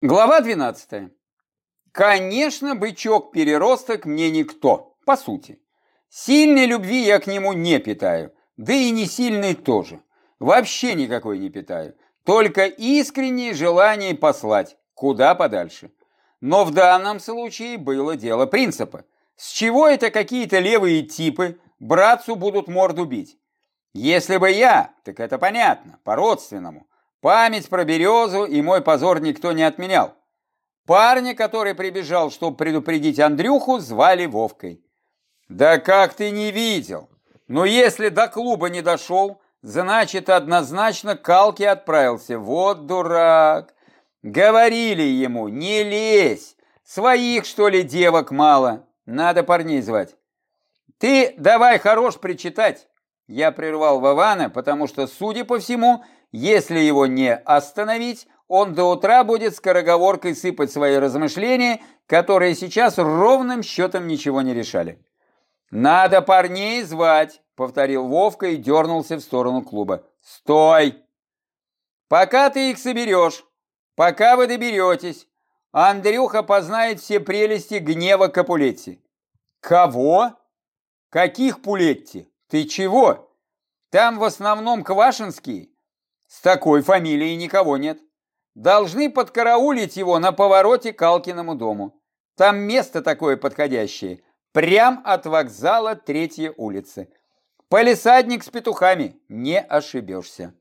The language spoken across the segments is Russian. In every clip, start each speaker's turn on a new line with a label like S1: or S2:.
S1: Глава 12. Конечно, бычок-переросток мне никто, по сути. Сильной любви я к нему не питаю, да и не сильной тоже. Вообще никакой не питаю. Только искреннее желание послать куда подальше. Но в данном случае было дело принципа. С чего это какие-то левые типы братцу будут морду бить? Если бы я, так это понятно, по-родственному. Память про березу и мой позор никто не отменял. Парня, который прибежал, чтобы предупредить Андрюху, звали Вовкой. Да как ты не видел? Но если до клуба не дошел, значит, однозначно к Калке отправился. Вот дурак. Говорили ему, не лезь. Своих, что ли, девок мало. Надо парней звать. Ты давай хорош причитать. Я прервал Вована, потому что, судя по всему, если его не остановить, он до утра будет скороговоркой сыпать свои размышления, которые сейчас ровным счетом ничего не решали. «Надо парней звать», — повторил Вовка и дернулся в сторону клуба. «Стой! Пока ты их соберешь, пока вы доберетесь, Андрюха познает все прелести гнева Капулетти». «Кого? Каких Пулетти? Ты чего? Там в основном Квашинские. С такой фамилией никого нет. Должны подкараулить его на повороте к Алкиному дому. Там место такое подходящее. Прям от вокзала третья улица. Полисадник с петухами. Не ошибешься.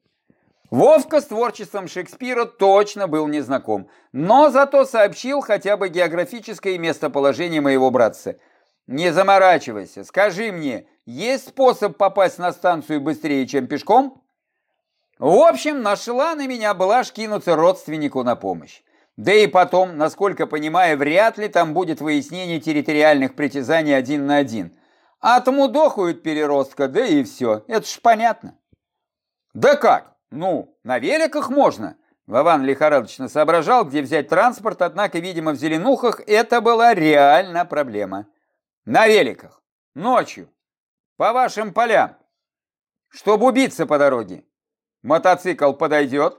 S1: Вовка с творчеством Шекспира точно был незнаком, но зато сообщил хотя бы географическое местоположение моего братца. Не заморачивайся, скажи мне, есть способ попасть на станцию быстрее, чем пешком? В общем, нашла на меня блажь кинуться родственнику на помощь. Да и потом, насколько понимаю, вряд ли там будет выяснение территориальных притязаний один на один. Отмудохают переростка, да и все. Это ж понятно. Да как? Ну, на великах можно. Вован лихорадочно соображал, где взять транспорт, однако, видимо, в Зеленухах это была реально проблема. На великах. Ночью. По вашим полям. Чтобы убиться по дороге. Мотоцикл подойдет.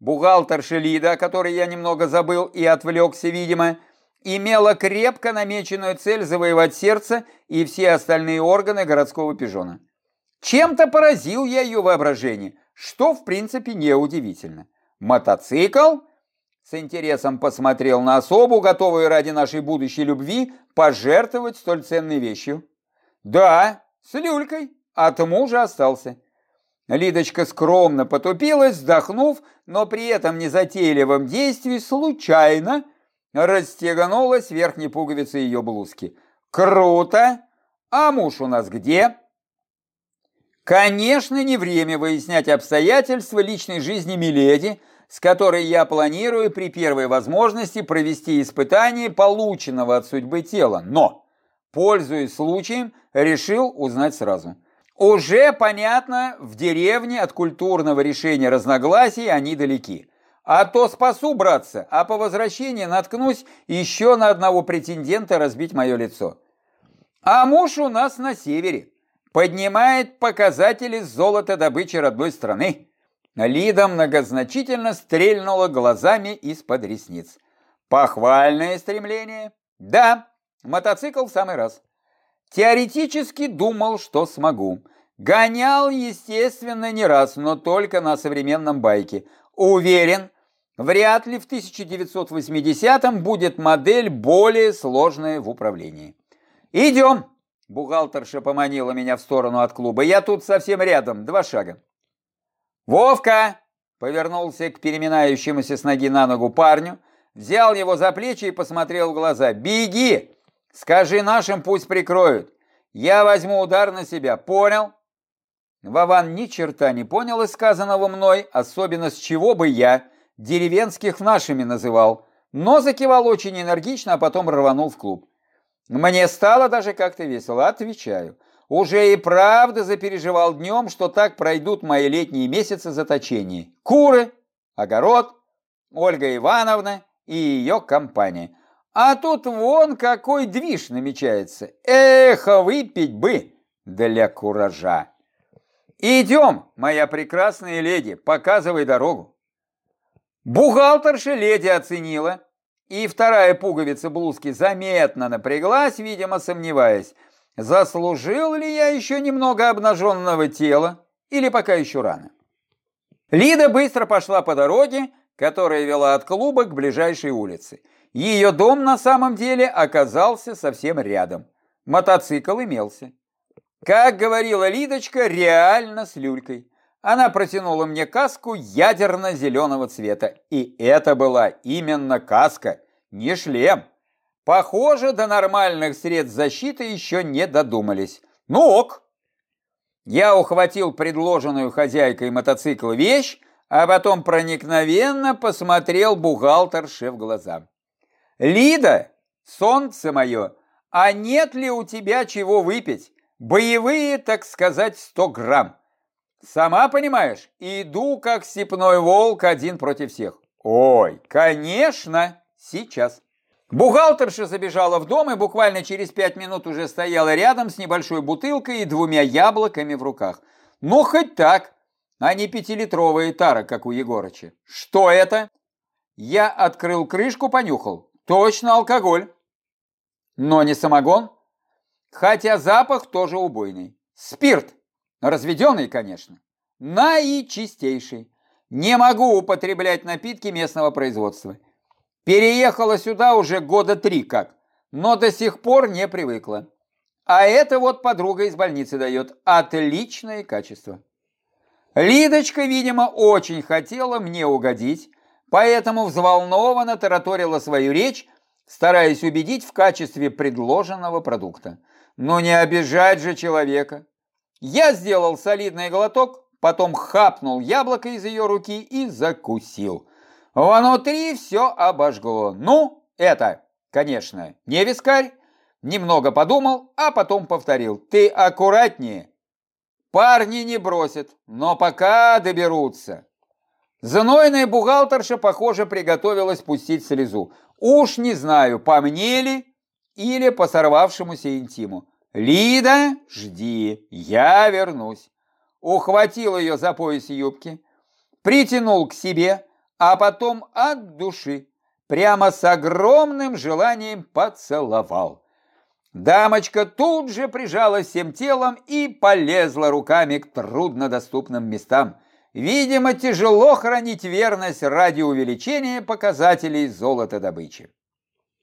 S1: Бухгалтер Шелида, который я немного забыл и отвлекся, видимо, имела крепко намеченную цель завоевать сердце и все остальные органы городского пижона. Чем-то поразил я ее воображение, что в принципе неудивительно. Мотоцикл с интересом посмотрел на особу, готовую ради нашей будущей любви пожертвовать столь ценной вещью. Да, с люлькой, от мужа остался. Лидочка скромно потупилась, вздохнув, но при этом незатейливом действии случайно расстеганулась верхней пуговицей ее блузки. «Круто! А муж у нас где?» Конечно, не время выяснять обстоятельства личной жизни Миледи, с которой я планирую при первой возможности провести испытание полученного от судьбы тела, но, пользуясь случаем, решил узнать сразу – уже понятно, в деревне от культурного решения разногласий они далеки. А то спасу, братца, а по возвращении наткнусь еще на одного претендента разбить мое лицо. А муж у нас на севере. Поднимает показатели золотодобычи родной страны. Лида многозначительно стрельнула глазами из-под ресниц. Похвальное стремление. Да, мотоцикл в самый раз. Теоретически думал, что смогу. Гонял, естественно, не раз, но только на современном байке. Уверен, вряд ли в 1980-м будет модель более сложная в управлении. «Идем!» – бухгалтерша поманила меня в сторону от клуба. «Я тут совсем рядом, два шага». «Вовка!» – повернулся к переминающемуся с ноги на ногу парню, взял его за плечи и посмотрел в глаза. «Беги! Скажи нашим, пусть прикроют. Я возьму удар на себя, понял? Вован ни черта не понял из сказанного мной, особенно с чего бы я деревенских нашими называл, но закивал очень энергично, а потом рванул в клуб. Мне стало даже как-то весело, отвечаю. Уже и правда запереживал днем, что так пройдут мои летние месяцы заточения. Куры, огород, Ольга Ивановна и ее компания. А тут вон какой движ намечается. Эх, выпить бы для куража. Идем, моя прекрасная леди, показывай дорогу. Бухгалтерша леди оценила, и вторая пуговица блузки заметно напряглась, видимо, сомневаясь, заслужил ли я еще немного обнаженного тела или пока еще рано. Лида быстро пошла по дороге, которая вела от клуба к ближайшей улице. Ее дом на самом деле оказался совсем рядом. Мотоцикл имелся. Как говорила Лидочка, реально с люлькой. Она протянула мне каску ядерно-зеленого цвета. И это была именно каска, не шлем. Похоже, до нормальных средств защиты еще не додумались. Ну ок. Я ухватил предложенную хозяйкой мотоцикла вещь, а потом проникновенно посмотрел бухгалтерше в глаза. «Лида, солнце мое, а нет ли у тебя чего выпить? Боевые, так сказать, сто грамм. Сама понимаешь, иду как степной волк один против всех. Ой, конечно, сейчас». Бухгалтерша забежала в дом и буквально через пять минут уже стояла рядом с небольшой бутылкой и двумя яблоками в руках. Ну, хоть так, а не пятилитровая тара, как у Егорыча. Что это? Я открыл крышку, понюхал. Точно алкоголь. Но не самогон. Хотя запах тоже убойный. Спирт. Разведенный, конечно. Наичистейший. Не могу употреблять напитки местного производства. Переехала сюда уже года три как, но до сих пор не привыкла. А это вот подруга из больницы дает. Отличное качество. Лидочка, видимо, очень хотела мне угодить, поэтому взволнованно тараторила свою речь, стараясь убедить в качестве предложенного продукта. Но не обижать же человека. Я сделал солидный глоток, потом хапнул яблоко из ее руки и закусил. Внутри все обожгло. Ну, это, конечно, не вискарь. Немного подумал, а потом повторил. Ты аккуратнее. Парни не бросят, но пока доберутся. Знойная бухгалтерша, похоже, приготовилась пустить слезу. Уж не знаю, по мне ли или по сорвавшемуся интиму. «Лида, жди, я вернусь». Ухватил ее за пояс юбки, притянул к себе, а потом от души, прямо с огромным желанием поцеловал. Дамочка тут же прижалась всем телом и полезла руками к труднодоступным местам. Видимо, тяжело хранить верность ради увеличения показателей золотодобычи.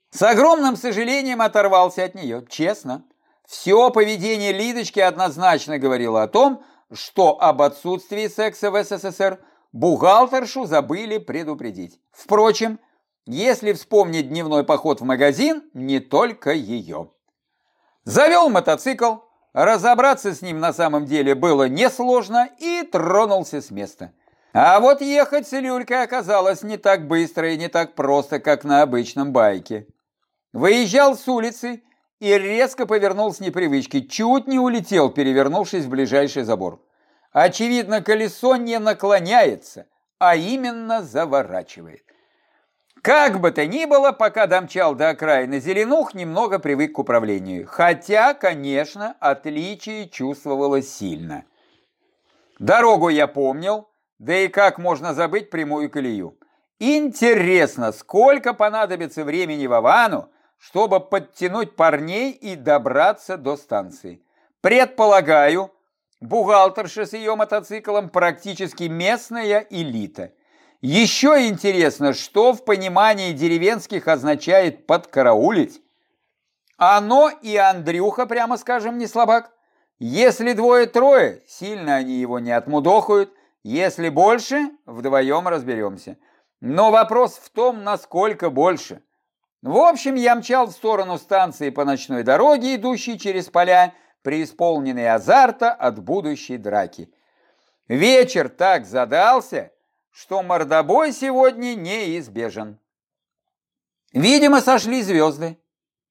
S1: С огромным сожалением оторвался от нее, честно. Все поведение Лидочки однозначно говорило о том, что об отсутствии секса в СССР – Бухгалтершу забыли предупредить. Впрочем, если вспомнить дневной поход в магазин, не только ее. Завел мотоцикл, разобраться с ним на самом деле было несложно и тронулся с места. А вот ехать с люлькой оказалось не так быстро и не так просто, как на обычном байке. Выезжал с улицы и резко повернул с непривычки, чуть не улетел, перевернувшись в ближайший забор. Очевидно, колесо не наклоняется, а именно заворачивает. Как бы то ни было, пока домчал до окраины Зеленух, немного привык к управлению. Хотя, конечно, отличие чувствовалось сильно. Дорогу я помнил, да и как можно забыть прямую колею. Интересно, сколько понадобится времени Вовану, чтобы подтянуть парней и добраться до станции. Предполагаю, Бухгалтерша с ее мотоциклом практически местная элита. Еще интересно, что в понимании деревенских означает подкараулить. Оно и Андрюха, прямо скажем, не слабак. Если двое-трое, сильно они его не отмудохают. Если больше, вдвоем разберемся. Но вопрос в том, насколько больше. В общем, я мчал в сторону станции по ночной дороге, идущей через поля, преисполненный азарта от будущей драки. Вечер так задался, что мордобой сегодня неизбежен. Видимо, сошли звезды.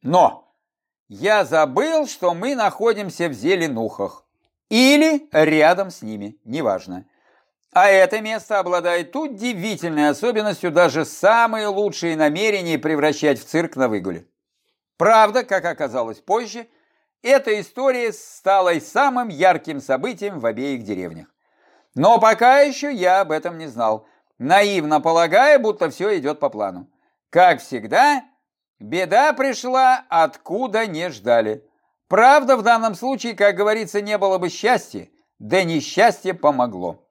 S1: Но я забыл, что мы находимся в Зеленухах. Или рядом с ними, неважно. А это место обладает удивительной особенностью даже самые лучшие намерения превращать в цирк на выгуле. Правда, как оказалось позже, эта история стала самым ярким событием в обеих деревнях. Но пока еще я об этом не знал. наивно полагая, будто все идет по плану. Как всегда, беда пришла, откуда не ждали. Правда, в данном случае, как говорится, не было бы счастья, да несчастье помогло.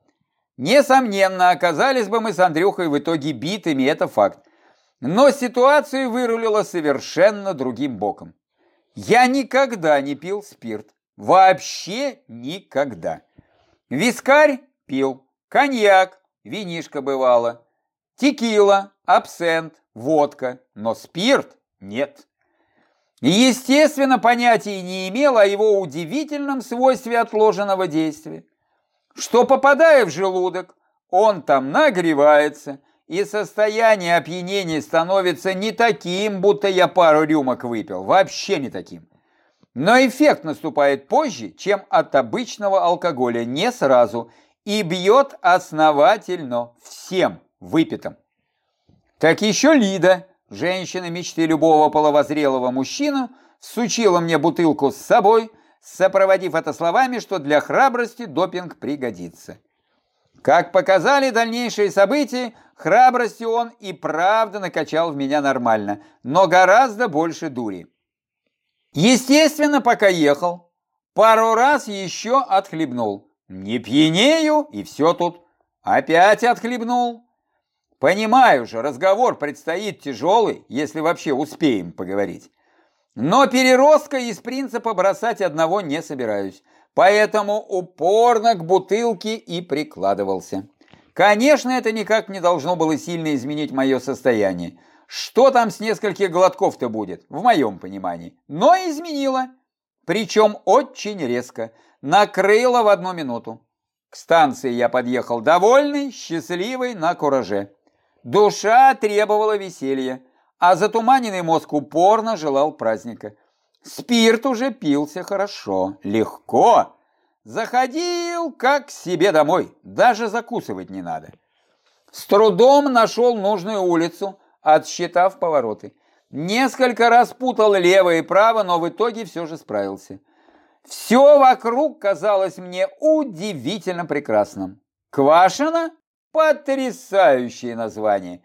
S1: Несомненно, оказались бы мы с Андрюхой в итоге битыми, это факт. Но ситуацию вырулила совершенно другим боком. Я никогда не пил спирт. Вообще никогда. Вискарь пил, коньяк, винишко бывало, текила, абсент, водка, но спирт нет. Естественно, понятия не имел о его удивительном свойстве отложенного действия. Что попадая в желудок, он там нагревается, и состояние опьянения становится не таким, будто я пару рюмок выпил, вообще не таким. Но эффект наступает позже, чем от обычного алкоголя, не сразу, и бьет основательно всем выпитым. Так еще Лида, женщина мечты любого половозрелого мужчины, сучила мне бутылку с собой, сопроводив это словами, что для храбрости допинг пригодится. Как показали дальнейшие события, храбрости он и правда накачал в меня нормально, но гораздо больше дури. Естественно, пока ехал, пару раз еще отхлебнул. Не пьянею, и все тут. Опять отхлебнул. Понимаю же, разговор предстоит тяжелый, если вообще успеем поговорить. Но переростка из принципа бросать одного не собираюсь, поэтому упорно к бутылке и прикладывался. Конечно, это никак не должно было сильно изменить мое состояние. Что там с нескольких глотков-то будет, в моем понимании. Но изменило. Причем очень резко накрыло в одну минуту. К станции я подъехал довольный, счастливый, на кураже. Душа требовала веселья, а затуманенный мозг упорно желал праздника. Спирт уже пился хорошо, легко. Заходил как к себе домой, даже закусывать не надо. С трудом нашел нужную улицу, отсчитав повороты. Несколько раз путал лево и право, но в итоге все же справился. Все вокруг казалось мне удивительно прекрасным. Квашина – потрясающее название.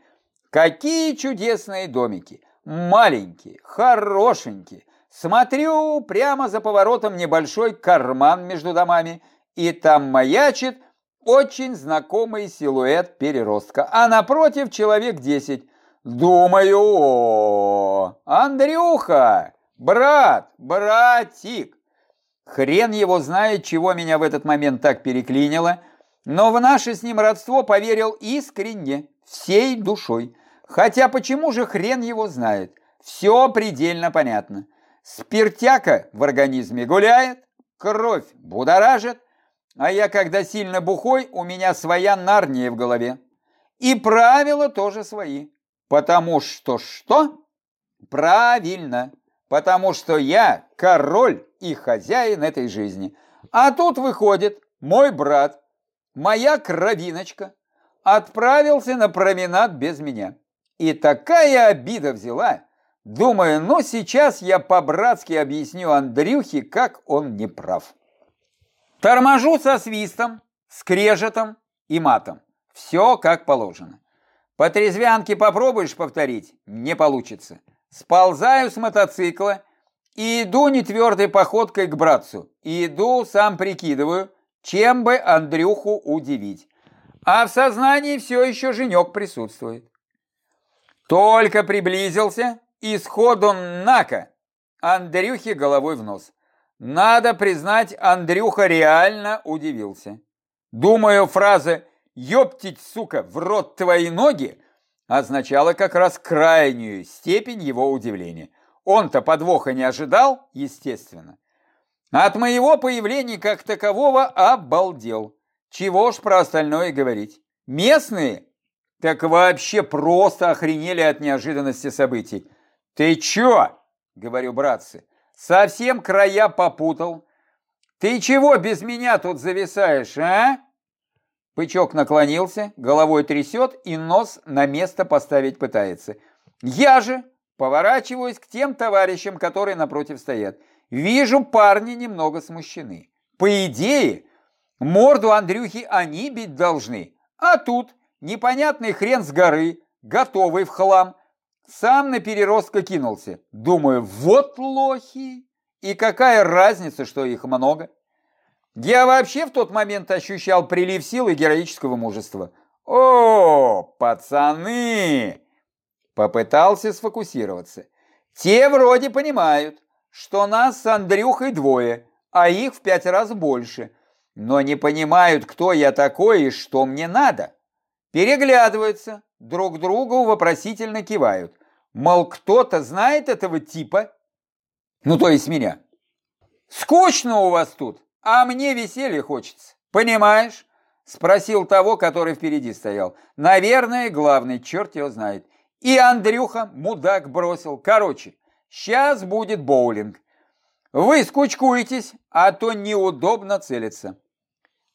S1: Какие чудесные домики. Маленькие, хорошенькие. Смотрю, прямо за поворотом небольшой карман между домами, и там маячит очень знакомый силуэт переростка, а напротив человек десять. Думаю, о, Андрюха, брат, братик. Хрен его знает, чего меня в этот момент так переклинило, но в наше с ним родство поверил искренне, всей душой. Хотя почему же хрен его знает? Все предельно понятно. Спиртяка в организме гуляет, кровь будоражит, а я, когда сильно бухой, у меня своя нарния в голове. И правила тоже свои. Потому что что? Правильно потому что я король и хозяин этой жизни. А тут выходит мой брат, моя кровиночка, отправился на променад без меня. И такая обида взяла. Думаю, ну сейчас я по-братски объясню Андрюхе, как он не прав. Торможу со свистом, скрежетом и матом. Все как положено. По трезвянке попробуешь повторить, не получится. Сползаю с мотоцикла и иду нетвердой походкой к братцу. Иду, сам прикидываю, чем бы Андрюху удивить. А в сознании все еще женек присутствует. Только приблизился, и сходу нака, Андрюхе головой в нос. Надо признать, Андрюха реально удивился. Думаю, фраза «ёптить, сука, в рот твои ноги» означало как раз крайнюю степень его удивления. Он-то подвоха не ожидал, естественно. От моего появления как такового обалдел. Чего ж про остальное говорить. Местные так вообще просто охренели от неожиданности событий. «Ты чё?» — говорю, братцы. «Совсем края попутал. Ты чего без меня тут зависаешь, а?» Пычок наклонился, головой трясет и нос на место поставить пытается. Я же поворачиваюсь к тем товарищам, которые напротив стоят. Вижу, парни немного смущены. По идее, морду Андрюхи они бить должны. А тут непонятный хрен с горы, готовый в хлам, сам на переростка кинулся. Думаю, вот лохи. И какая разница, что их много? Я вообще в тот момент ощущал прилив сил и героического мужества. О, пацаны! Попытался сфокусироваться. Те вроде понимают, что нас с Андрюхой двое, а их в пять раз больше, но не понимают, кто я такой и что мне надо. Переглядываются, друг другу вопросительно кивают. Мол, кто-то знает этого типа? Ну, то есть меня. Скучно у вас тут, а мне веселье хочется. Понимаешь? Спросил того, который впереди стоял. Наверное, главный, черт его знает. И Андрюха, мудак, бросил. Короче, сейчас будет боулинг. Вы скучкуетесь, а то неудобно целиться.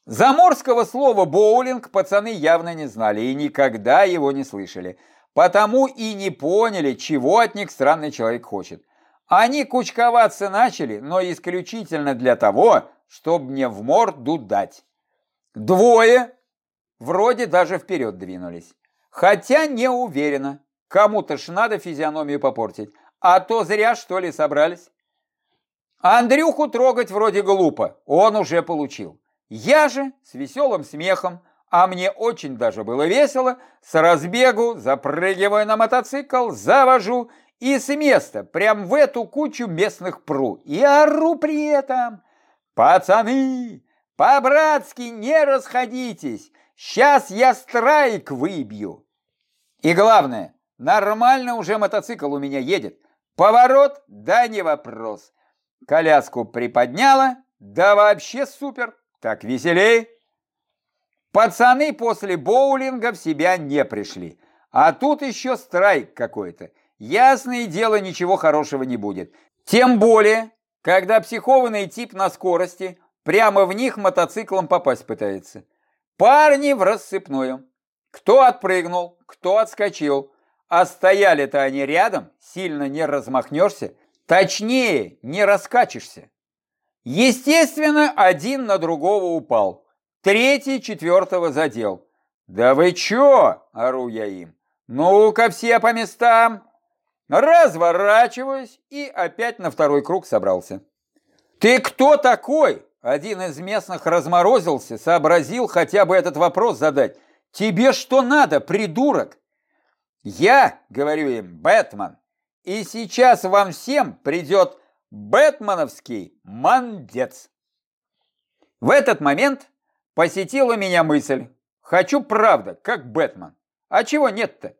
S1: Заморского слова «боулинг» пацаны явно не знали и никогда его не слышали, потому и не поняли, чего от них странный человек хочет. Они кучковаться начали, но исключительно для того, чтобы мне в морду дать. Двое вроде даже вперед двинулись. Хотя не уверена, кому-то ж надо физиономию попортить, а то зря что ли собрались. Андрюху трогать вроде глупо, он уже получил. Я же с веселым смехом, а мне очень даже было весело, с разбегу запрыгиваю на мотоцикл, завожу и с места прям в эту кучу местных пру и ору при этом. Пацаны, по-братски не расходитесь, сейчас я страйк выбью. И главное, нормально уже мотоцикл у меня едет. Поворот, да не вопрос. Коляску приподняла, да вообще супер. Так веселей. Пацаны после боулинга в себя не пришли. А тут еще страйк какой-то. Ясное дело, ничего хорошего не будет. Тем более, когда психованный тип на скорости прямо в них мотоциклом попасть пытается. Парни в рассыпную. Кто отпрыгнул, кто отскочил. А стояли-то они рядом, сильно не размахнешься, точнее, не раскачешься. Естественно, один на другого упал. Третий четвертого задел. «Да вы чё?» – ору я им. «Ну-ка все по местам!» Разворачиваюсь и опять на второй круг собрался. «Ты кто такой?» Один из местных разморозился, сообразил хотя бы этот вопрос задать. «Тебе что надо, придурок?» «Я, — говорю им, — Бэтмен, и сейчас вам всем придет Бэтменовский мандец. В этот момент посетила меня мысль. Хочу правда, как Бэтмен. А чего нет-то?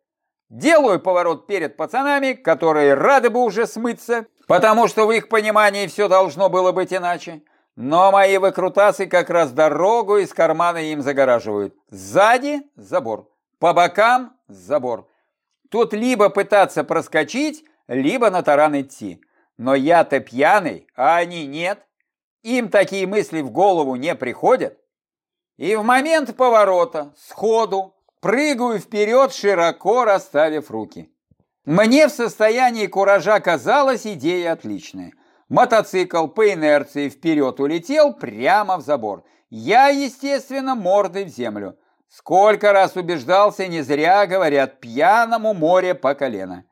S1: Делаю поворот перед пацанами, которые рады бы уже смыться, потому что в их понимании все должно было быть иначе. Но мои выкрутасы как раз дорогу из кармана им загораживают. Сзади – забор, по бокам – забор. Тут либо пытаться проскочить, либо на таран идти. Но я-то пьяный, а они нет. Им такие мысли в голову не приходят. И в момент поворота, сходу, прыгаю вперед, широко расставив руки. Мне в состоянии куража казалась идея отличная. Мотоцикл по инерции вперед улетел прямо в забор. Я, естественно, мордой в землю. Сколько раз убеждался, не зря говорят, пьяному море по колено.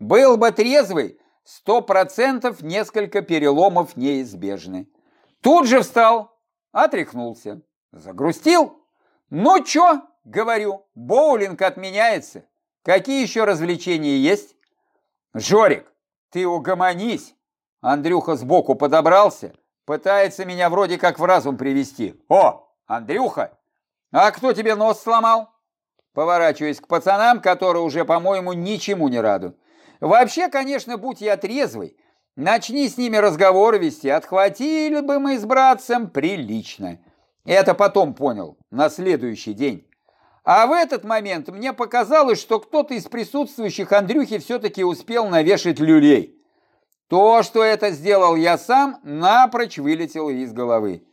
S1: Был бы трезвый, Сто процентов несколько переломов неизбежны. Тут же встал, отряхнулся, загрустил. Ну чё, говорю, боулинг отменяется. Какие еще развлечения есть? Жорик, ты угомонись. Андрюха сбоку подобрался, пытается меня вроде как в разум привести. О, Андрюха, а кто тебе нос сломал? Поворачиваясь к пацанам, которые уже, по-моему, ничему не радуют. Вообще, конечно, будь я трезвый, начни с ними разговор вести, отхватили бы мы с братцем прилично. Это потом понял, на следующий день. А в этот момент мне показалось, что кто-то из присутствующих Андрюхи все-таки успел навешать люлей. То, что это сделал я сам, напрочь вылетело из головы.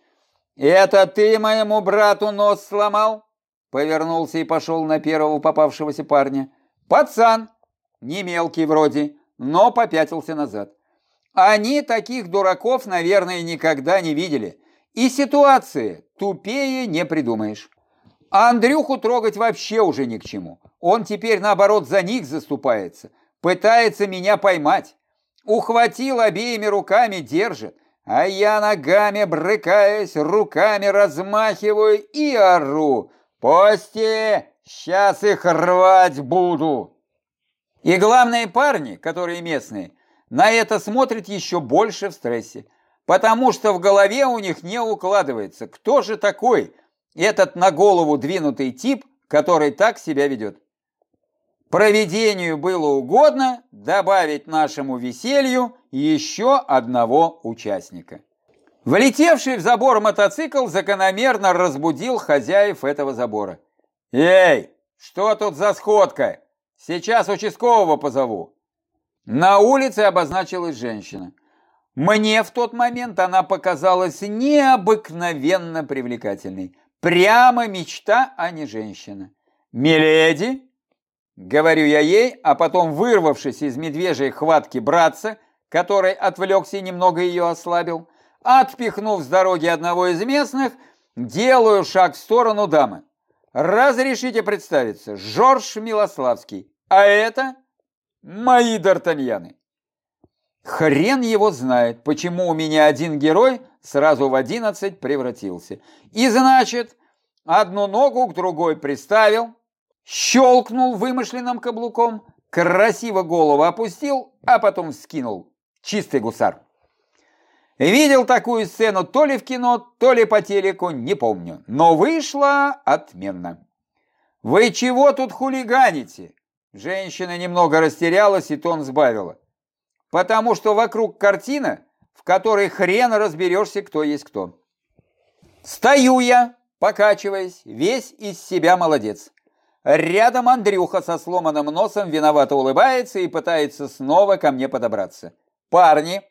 S1: «Это ты моему брату нос сломал?» Повернулся и пошел на первого попавшегося парня. «Пацан, не мелкий вроде, но попятился назад. Они таких дураков, наверное, никогда не видели. И ситуации тупее не придумаешь. А Андрюху трогать вообще уже ни к чему. Он теперь, наоборот, за них заступается, пытается меня поймать. Ухватил обеими руками, держит, а я ногами брыкаясь, руками размахиваю и ору. «Пости! Сейчас их рвать буду!» И главные парни, которые местные, на это смотрят еще больше в стрессе, потому что в голове у них не укладывается, кто же такой этот на голову двинутый тип, который так себя ведет. Проведению было угодно добавить нашему веселью еще одного участника. Влетевший в забор мотоцикл закономерно разбудил хозяев этого забора. «Эй, что тут за сходка? Сейчас участкового позову». На улице обозначилась женщина. Мне в тот момент она показалась необыкновенно привлекательной. Прямо мечта, а не женщина. «Миледи!» Говорю я ей, а потом, вырвавшись из медвежьей хватки братца, который отвлекся и немного ее ослабил, отпихнув с дороги одного из местных, делаю шаг в сторону дамы. Разрешите представиться, Жорж Милославский, а это мои д'Артаньяны. Хрен его знает, почему у меня один герой сразу в одиннадцать превратился. И значит, одну ногу к другой приставил, щелкнул вымышленным каблуком, красиво голову опустил, а потом скинул. Чистый гусар. Видел такую сцену то ли в кино, то ли по телеку, не помню. Но вышло отменно. «Вы чего тут хулиганите?» Женщина немного растерялась и тон сбавила. «Потому что вокруг картина, в которой хрен разберешься, кто есть кто». Стою я, покачиваясь, весь из себя молодец. Рядом Андрюха со сломанным носом виновато улыбается и пытается снова ко мне подобраться. Парни,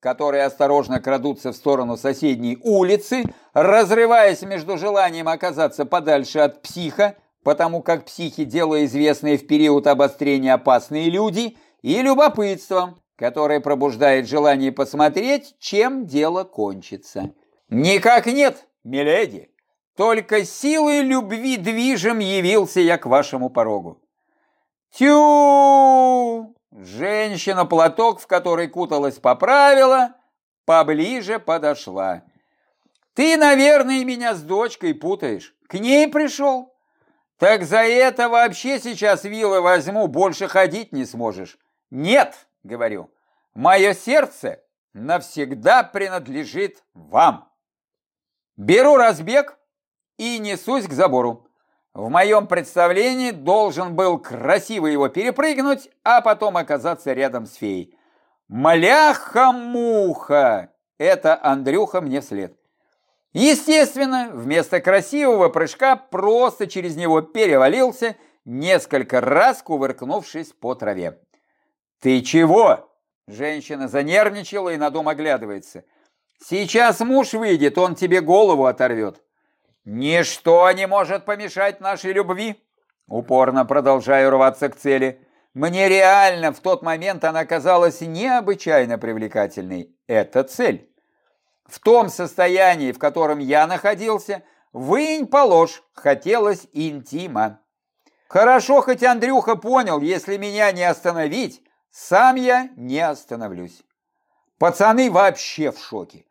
S1: которые осторожно крадутся в сторону соседней улицы, разрываясь между желанием оказаться подальше от психа, потому как психи – дело известное в период обострения опасные люди, и любопытством, которое пробуждает желание посмотреть, чем дело кончится. Никак нет, миледи, только силой любви движем явился я к вашему порогу. Тю! Женщина-платок, в который куталась, поправила, поближе подошла. Ты, наверное, меня с дочкой путаешь. К ней пришел? Так за это вообще сейчас вилы возьму, больше ходить не сможешь. Нет, говорю, мое сердце навсегда принадлежит вам. Беру разбег и несусь к забору. В моем представлении должен был красиво его перепрыгнуть, а потом оказаться рядом с феей. Мляха-муха! Это Андрюха мне вслед. Естественно, вместо красивого прыжка просто через него перевалился, несколько раз кувыркнувшись по траве. «Ты чего?» Женщина занервничала и на дом оглядывается. «Сейчас муж выйдет, он тебе голову оторвет». «Ничто не может помешать нашей любви!» Упорно продолжаю рваться к цели. Мне реально в тот момент она казалась необычайно привлекательной. Это цель. В том состоянии, в котором я находился, вынь положь, хотелось интима. Хорошо, хоть Андрюха понял, если меня не остановить, сам я не остановлюсь. Пацаны вообще в шоке.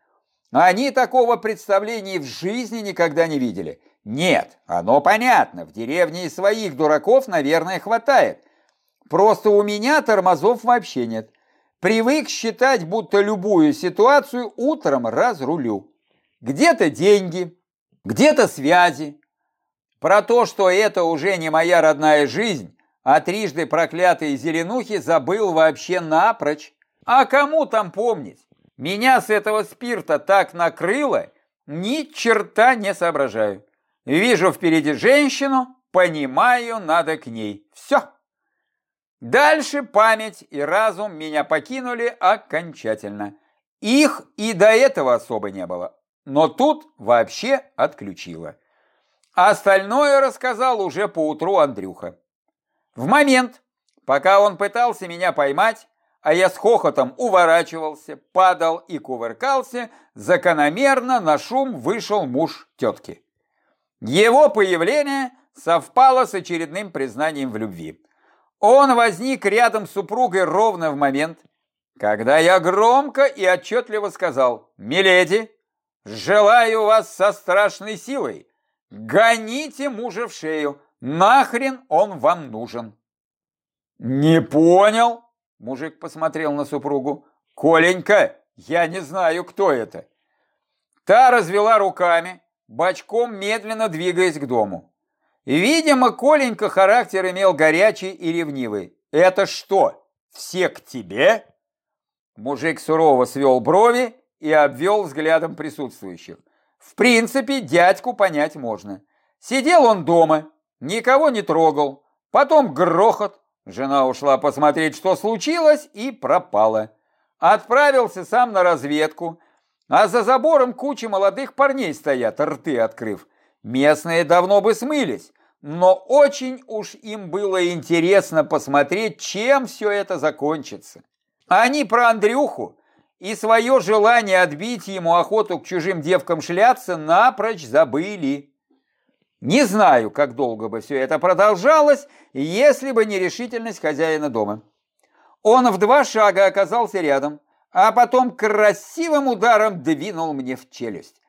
S1: Они такого представления в жизни никогда не видели. Нет, оно понятно, в деревне и своих дураков, наверное, хватает. Просто у меня тормозов вообще нет. Привык считать, будто любую ситуацию утром разрулю. Где-то деньги, где-то связи. Про то, что это уже не моя родная жизнь, а трижды проклятые зеленухи забыл вообще напрочь. А кому там помнить? Меня с этого спирта так накрыло, ни черта не соображаю. Вижу впереди женщину, понимаю, надо к ней. Все. Дальше память и разум меня покинули окончательно. Их и до этого особо не было, но тут вообще отключило. Остальное рассказал уже поутру Андрюха. В момент, пока он пытался меня поймать, а я с хохотом уворачивался, падал и кувыркался, закономерно на шум вышел муж тетки. Его появление совпало с очередным признанием в любви. Он возник рядом с супругой ровно в момент, когда я громко и отчетливо сказал «Миледи, желаю вас со страшной силой, гоните мужа в шею, нахрен он вам нужен». «Не понял?» – мужик посмотрел на супругу. «Коленька, я не знаю, кто это». Та развела руками, бочком медленно двигаясь к дому. Видимо, Коленька характер имел горячий и ревнивый. «Это что, все к тебе?» Мужик сурово свел брови и обвел взглядом присутствующих. В принципе, дядьку понять можно. Сидел он дома, никого не трогал. Потом грохот. Жена ушла посмотреть, что случилось, и пропала. Отправился сам на разведку, а за забором куча молодых парней стоят, рты открыв. Местные давно бы смылись, но очень уж им было интересно посмотреть, чем все это закончится. Они про Андрюху и свое желание отбить ему охоту к чужим девкам шляться напрочь забыли. Не знаю, как долго бы все это продолжалось, если бы не решительность хозяина дома. Он в два шага оказался рядом, а потом красивым ударом двинул мне в челюсть.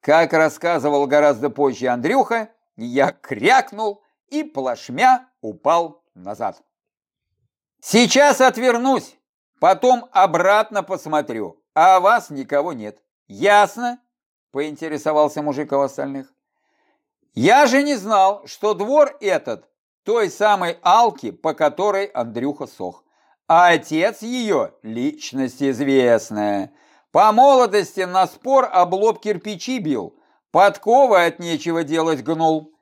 S1: Как рассказывал гораздо позже Андрюха, я крякнул и плашмя упал назад. Сейчас отвернусь, Потом обратно посмотрю, а вас никого нет. Ясно? Поинтересовался мужик у остальных. Я же не знал, что двор этот той самой Алки, по которой Андрюха сох. А отец ее – личность известная. По молодости на спор облоб кирпичи бил, подковы от нечего делать гнул.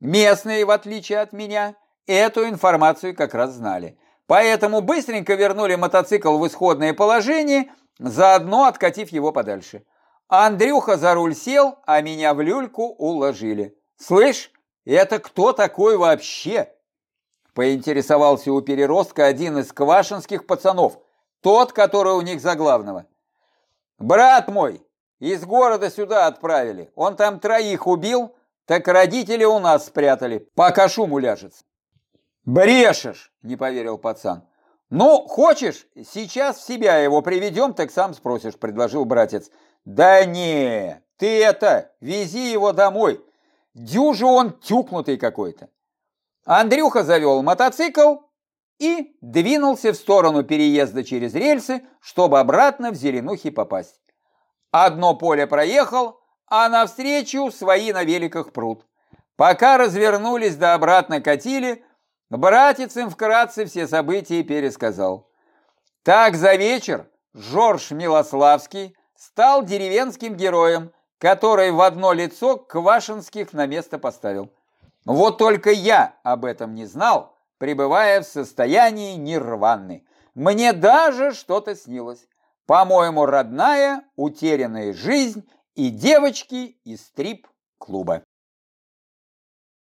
S1: Местные, в отличие от меня, эту информацию как раз знали. Поэтому быстренько вернули мотоцикл в исходное положение, заодно откатив его подальше. Андрюха за руль сел, а меня в люльку уложили. «Слышь, это кто такой вообще?» Поинтересовался у переростка один из квашинских пацанов, тот, который у них за главного. «Брат мой, из города сюда отправили, он там троих убил, так родители у нас спрятали, пока шум уляжется». «Брешешь!» – не поверил пацан. «Ну, хочешь, сейчас в себя его приведем, так сам спросишь», – предложил братец. «Да не, ты это, вези его домой. Дюжи он тюкнутый какой-то». Андрюха завел мотоцикл и двинулся в сторону переезда через рельсы, чтобы обратно в Зеленухи попасть. Одно поле проехал, а навстречу свои на великах пруд. Пока развернулись да обратно катили – Братец им вкратце все события пересказал. Так за вечер Жорж Милославский стал деревенским героем, который в одно лицо Квашинских на место поставил. Вот только я об этом не знал, пребывая в состоянии нирваны. Мне даже что-то снилось. По-моему, родная, утерянная жизнь и девочки из стрип-клуба.